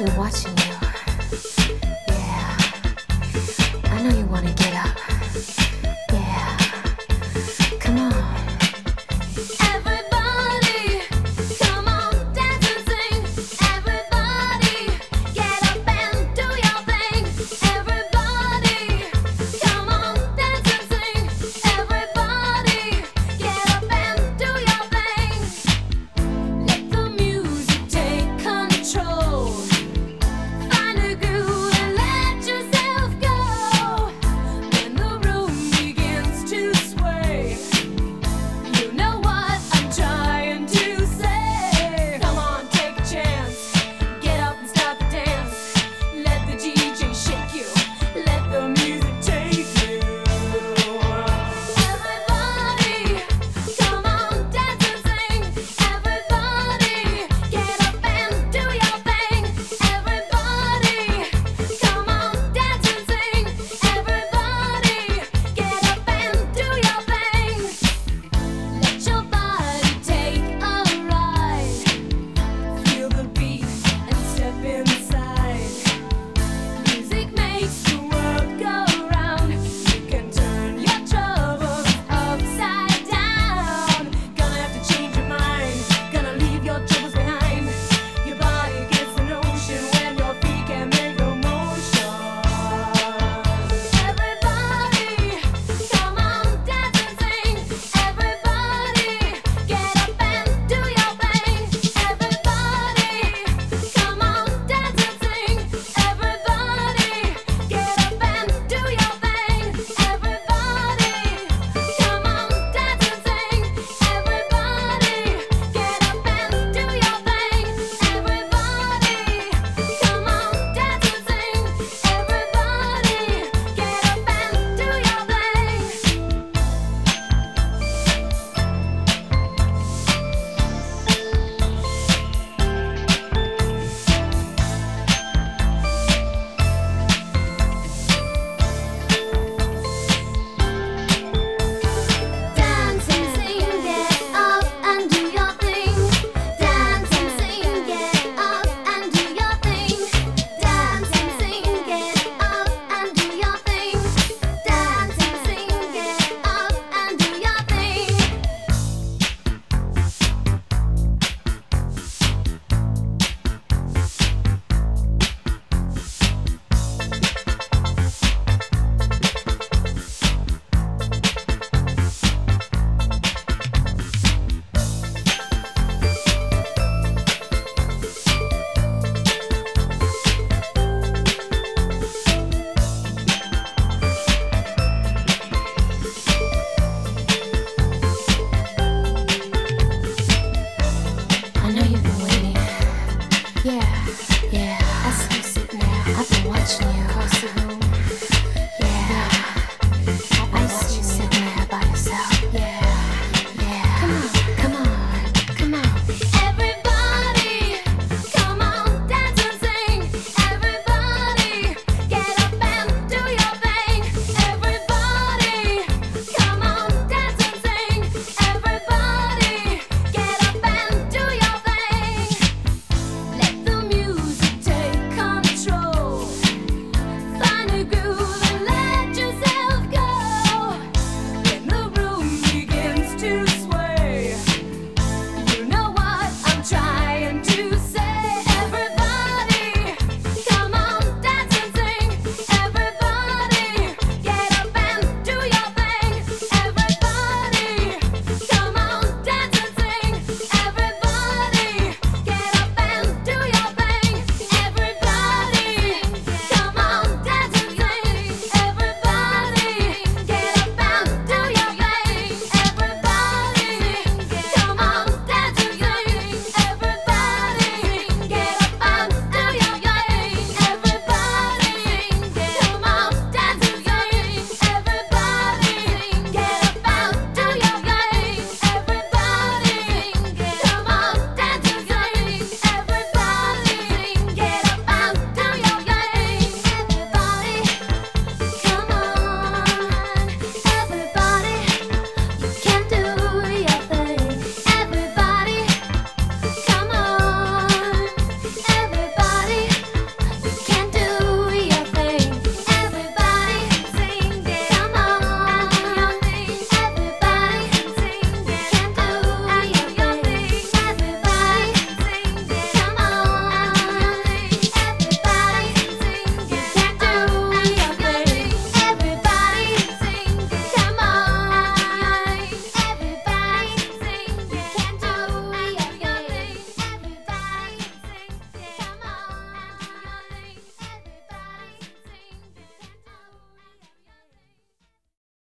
You're watching you. Yeah. I know you wanna get up.